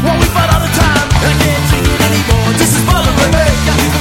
What we fight all the time, I can't take it anymore. This is bothering me.